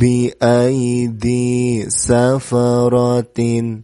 بأيدي سفرة